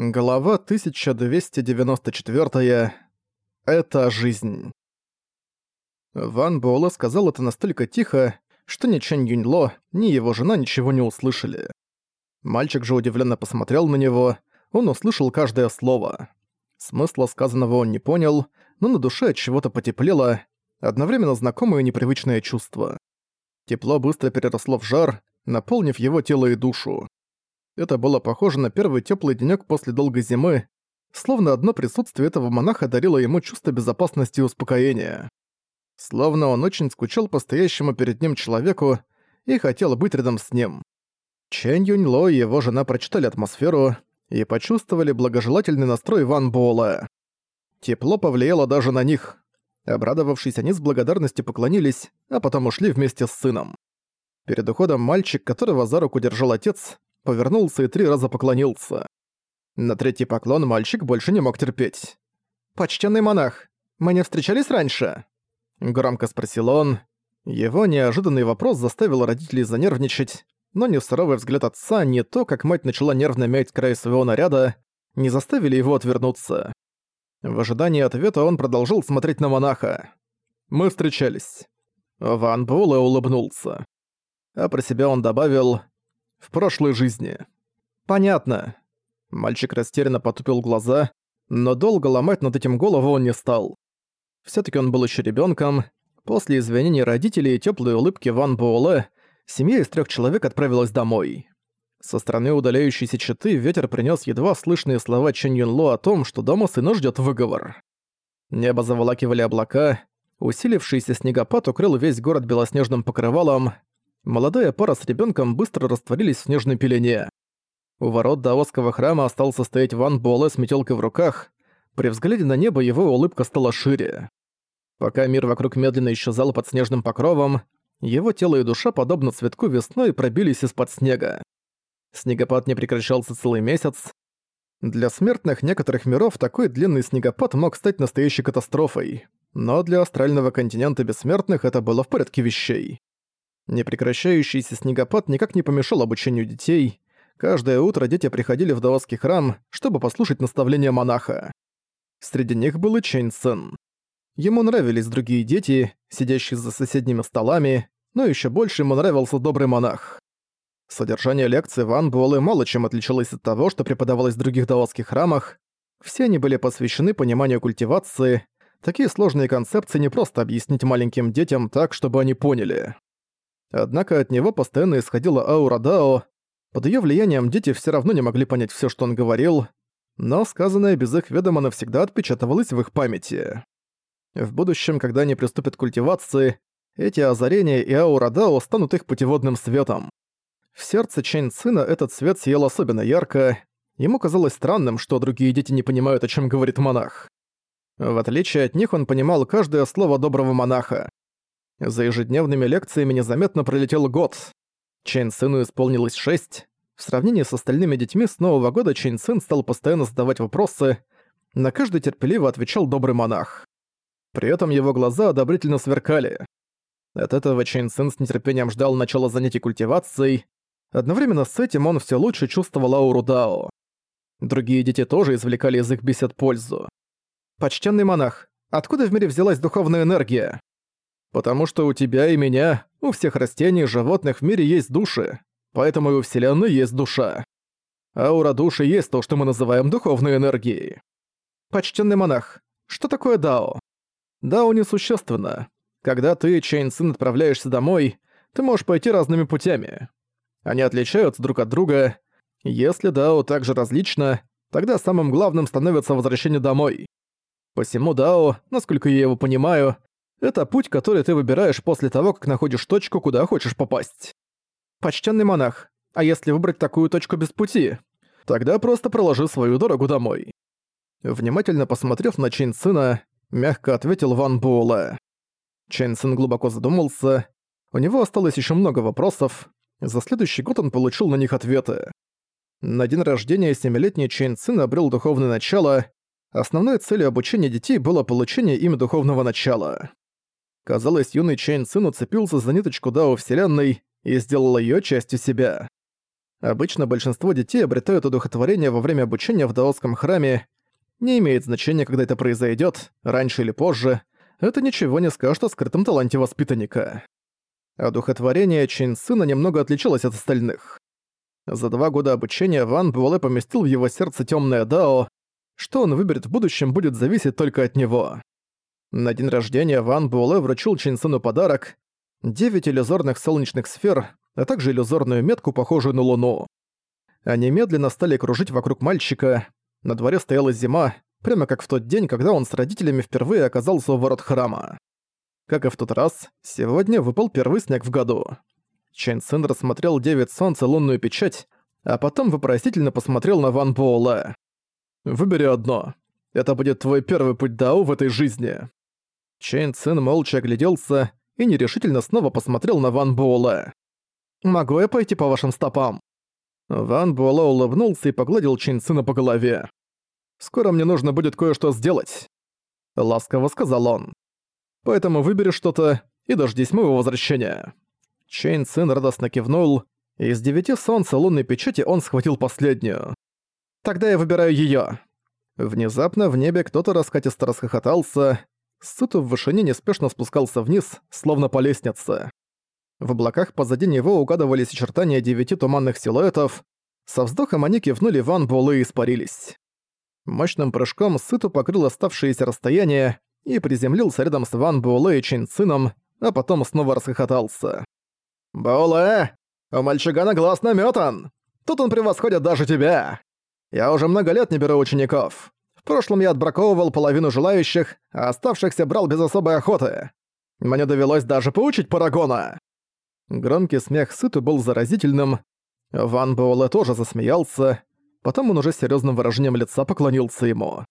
Глава 1294. Это жизнь. Ван Буэлэ сказал это настолько тихо, что ни Чэнь Юньло, ни его жена ничего не услышали. Мальчик же удивленно посмотрел на него, он услышал каждое слово. Смысла сказанного он не понял, но на душе от чего-то потеплело, одновременно знакомое непривычное чувство. Тепло быстро переросло в жар, наполнив его тело и душу. Это было похоже на первый теплый денёк после долгой зимы, словно одно присутствие этого монаха дарило ему чувство безопасности и успокоения. Словно он очень скучал по стоящему перед ним человеку и хотел быть рядом с ним. Чэнь Юньло и его жена прочитали атмосферу и почувствовали благожелательный настрой Ван Буэлэ. Тепло повлияло даже на них. Обрадовавшись, они с благодарностью поклонились, а потом ушли вместе с сыном. Перед уходом мальчик, которого за руку держал отец, повернулся и три раза поклонился. На третий поклон мальчик больше не мог терпеть. «Почтенный монах, мы не встречались раньше?» Громко спросил он. Его неожиданный вопрос заставил родителей занервничать, но ни суровый взгляд отца, ни то, как мать начала нервно мять край своего наряда, не заставили его отвернуться. В ожидании ответа он продолжил смотреть на монаха. «Мы встречались». Ван Буэлэ улыбнулся. А про себя он добавил в прошлой жизни. Понятно. Мальчик растерянно потупил глаза, но долго ломать над этим голову он не стал. все таки он был еще ребенком. После извинений родителей и теплой улыбки Ван Буэлэ семья из трех человек отправилась домой. Со стороны удаляющейся четы ветер принес едва слышные слова Чэнь Юнло о том, что дома сына ждет выговор. Небо заволакивали облака, усилившийся снегопад укрыл весь город белоснежным покрывалом, молодая пара с ребенком быстро растворились в снежной пелене. У ворот даосского храма остался стоять Ван Буэлэ с метелкой в руках. При взгляде на небо его улыбка стала шире. Пока мир вокруг медленно исчезал под снежным покровом, его тело и душа, подобно цветку весной, пробились из-под снега. Снегопад не прекращался целый месяц. Для смертных некоторых миров такой длинный снегопад мог стать настоящей катастрофой, но для астрального континента бессмертных это было в порядке вещей. Непрекращающийся снегопад никак не помешал обучению детей. Каждое утро дети приходили в даосский храм, чтобы послушать наставления монаха. Среди них был и Чэнь Сэн. Ему нравились другие дети, сидящие за соседними столами, но еще больше ему нравился добрый монах. Содержание лекций Ван Буэлэ мало чем отличалось от того, что преподавалось в других даосских храмах. Все они были посвящены пониманию культивации. Такие сложные концепции не просто объяснить маленьким детям так, чтобы они поняли. Однако от него постоянно исходила аура Дао. Под её влиянием дети всё равно не могли понять всё, что он говорил, но сказанное без их ведома навсегда отпечатывалось в их памяти. В будущем, когда они приступят к культивации, эти озарения и аура Дао станут их путеводным светом. В сердце Чэнь Цина этот свет сиял особенно ярко. Ему казалось странным, что другие дети не понимают, о чем говорит монах. В отличие от них он понимал каждое слово доброго монаха. За ежедневными лекциями незаметно пролетел год. Чэнь Сыну исполнилось шесть. В сравнении с остальными детьми с Нового года Чэнь Сын стал постоянно задавать вопросы. На каждый терпеливо отвечал добрый монах. При этом его глаза одобрительно сверкали. От этого Чэнь Сын с нетерпением ждал начала занятий культивацией. Одновременно с этим он все лучше чувствовал ауру Дао. Другие дети тоже извлекали из их бесед пользу. «Почтенный монах, откуда в мире взялась духовная энергия?» Потому что у тебя и меня, у всех растений и животных в мире есть души, поэтому и у Вселенной есть душа. Аура души есть то, что мы называем духовной энергией. Почтенный монах, что такое Дао? Дао несущественно. Когда ты, Чэнь Цин, отправляешься домой, ты можешь пойти разными путями. Они отличаются друг от друга. Если Дао также различно, тогда самым главным становится возвращение домой. Посему Дао, насколько я его понимаю, это путь, который ты выбираешь после того, как находишь точку, куда хочешь попасть. Почтенный монах, а если выбрать такую точку без пути? Тогда просто проложи свою дорогу домой. Внимательно посмотрев на Чэнь Цина, мягко ответил Ван Баолэ. Чэнь Цин глубоко задумался. У него осталось еще много вопросов. За следующий год он получил на них ответы. На день рождения семилетний Чэнь Цин обрел духовное начало. Основной целью обучения детей было получение им духовного начала. Казалось, юный Чэнь Цин уцепился за ниточку Дао Вселенной и сделал ее частью себя. Обычно большинство детей обретают удохотворение во время обучения в даосском храме. Не имеет значения, когда это произойдет, раньше или позже. Это ничего не скажет о скрытом таланте воспитанника. Одухотворение Чин сына немного отличалось от остальных. За два года обучения Ван Буэлэ поместил в его сердце темное Дао. Что он выберет в будущем, будет зависеть только от него. На день рождения Ван Буэлэ вручил Чин сыну подарок — девять иллюзорных солнечных сфер, а также иллюзорную метку, похожую на Луну. Они медленно стали кружить вокруг мальчика. На дворе стояла зима, прямо как в тот день, когда он с родителями впервые оказался у ворот храма. Как и в тот раз, сегодня выпал первый снег в году. Чэнь Цин рассмотрел девять солнца лунную печать, а потом вопросительно посмотрел на Ван Буэлэ. «Выбери одно. Это будет твой первый путь Дао в этой жизни». Чэнь Цин молча огляделся и нерешительно снова посмотрел на Ван Буэлэ. «Могу я пойти по вашим стопам?» Ван Буэлэ улыбнулся и погладил Чэнь Цина по голове. «Скоро мне нужно будет кое-что сделать», — ласково сказал он. «Поэтому выбери что-то и дождись моего возвращения». Чейн Цин радостно кивнул, и из девяти солнца лунной печати он схватил последнюю. «Тогда я выбираю её». Внезапно в небе кто-то раскатисто расхохотался, Сыту в вышине неспешно спускался вниз, словно по лестнице. В облаках позади него угадывались очертания девяти туманных силуэтов. Со вздохом они кивнули Ван Буэлэ и испарились. Мощным прыжком Сыту покрыл оставшееся расстояние и приземлился рядом с Ван Буэлэ и Чин Цином, а потом снова расхохотался. «Буэлэ, у мальчугана глаз намётан! Тут он превосходит даже тебя! Я уже много лет не беру учеников. Прошлом я отбраковывал половину желающих, а оставшихся брал без особой охоты. Мне довелось даже поучить Парагона!» Громкий смех Сыту был заразительным. Ван Буэлэ тоже засмеялся. Потом он уже с серьёзным выражением лица поклонился ему.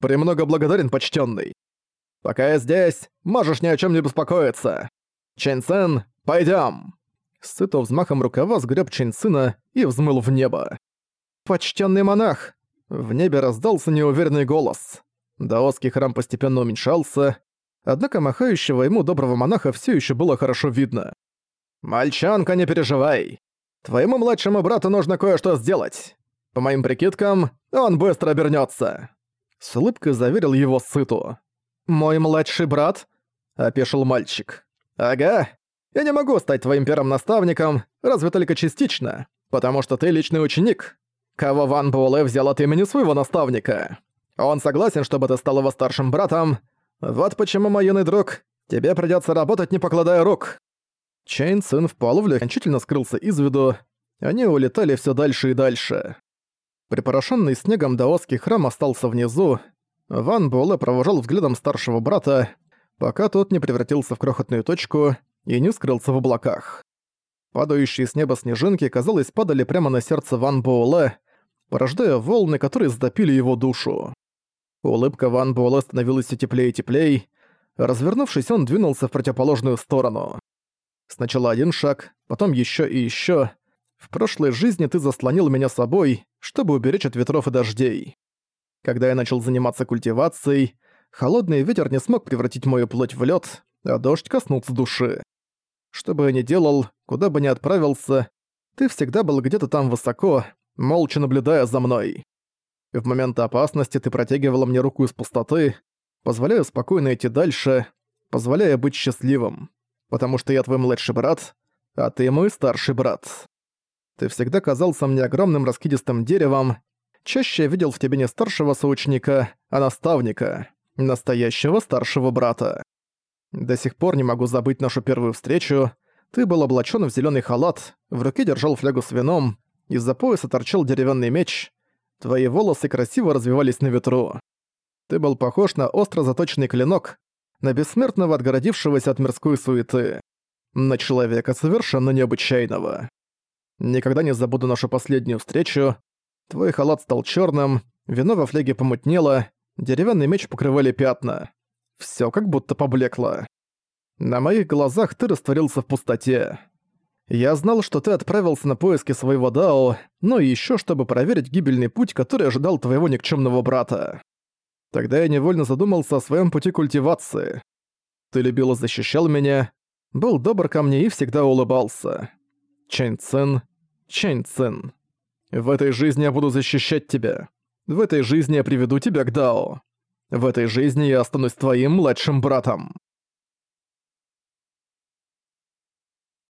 «Премного благодарен, почтенный. Пока я здесь, можешь ни о чем не беспокоиться. Чэнь Цен, пойдем. Сыто взмахом рукава сгреб Чэнь Цина и взмыл в небо. Почтенный монах! В небе раздался неуверенный голос. Даосский храм постепенно уменьшался, однако махающего ему доброго монаха все еще было хорошо видно. «Мальчонка, не переживай. Твоему младшему брату нужно кое-что сделать. По моим прикидкам, он быстро обернется. С улыбкой заверил его Сыту. «Мой младший брат?» – опешил мальчик. «Ага. Я не могу стать твоим первым наставником, разве только частично, потому что ты личный ученик. Кого Ван Буэлэ взял от имени своего наставника? Он согласен, чтобы ты стал его старшим братом. Вот почему, мой юный друг, тебе придётся работать, не покладая рук». Чейн Цин в половле окончательно скрылся из виду, они улетали все дальше и дальше. Припорошенный снегом даосский храм остался внизу. Ван Буэлэ провожал взглядом старшего брата, пока тот не превратился в крохотную точку и не скрылся в облаках. Падающие с неба снежинки, казалось, падали прямо на сердце Ван Буэлэ, порождая волны, которые затопили его душу. Улыбка Ван Буэлэ становилась все теплее и теплее. Развернувшись, он двинулся в противоположную сторону. Сначала один шаг, потом еще и еще. В прошлой жизни ты заслонил меня собой, чтобы уберечь от ветров и дождей. Когда я начал заниматься культивацией, холодный ветер не смог превратить мою плоть в лед, а дождь коснулся души. Что бы я ни делал, куда бы ни отправился, ты всегда был где-то там высоко, молча наблюдая за мной. В момент опасности ты протягивала мне руку из пустоты, позволяя спокойно идти дальше, позволяя быть счастливым. Потому что я твой младший брат, а ты мой старший брат. Ты всегда казался мне огромным раскидистым деревом. Чаще я видел в тебе не старшего соученика, а наставника, настоящего старшего брата. До сих пор не могу забыть нашу первую встречу. Ты был облачён в зелёный халат, в руке держал флягу с вином, из-за пояса торчал деревянный меч. Твои волосы красиво развивались на ветру. Ты был похож на остро заточенный клинок, на бессмертного отгородившегося от мирской суеты, на человека совершенно необычайного. Никогда не забуду нашу последнюю встречу. Твой халат стал черным, вино во фляге помутнело, деревянный меч покрывали пятна. Все как будто поблекло. На моих глазах ты растворился в пустоте. Я знал, что ты отправился на поиски своего Дао, но еще чтобы проверить гибельный путь, который ожидал твоего никчемного брата. Тогда я невольно задумался о своем пути культивации. Ты любил и защищал меня, был добр ко мне и всегда улыбался. Чэнь Цин, Чэнь Цин. В этой жизни я буду защищать тебя. В этой жизни я приведу тебя к Дао. В этой жизни я останусь твоим младшим братом.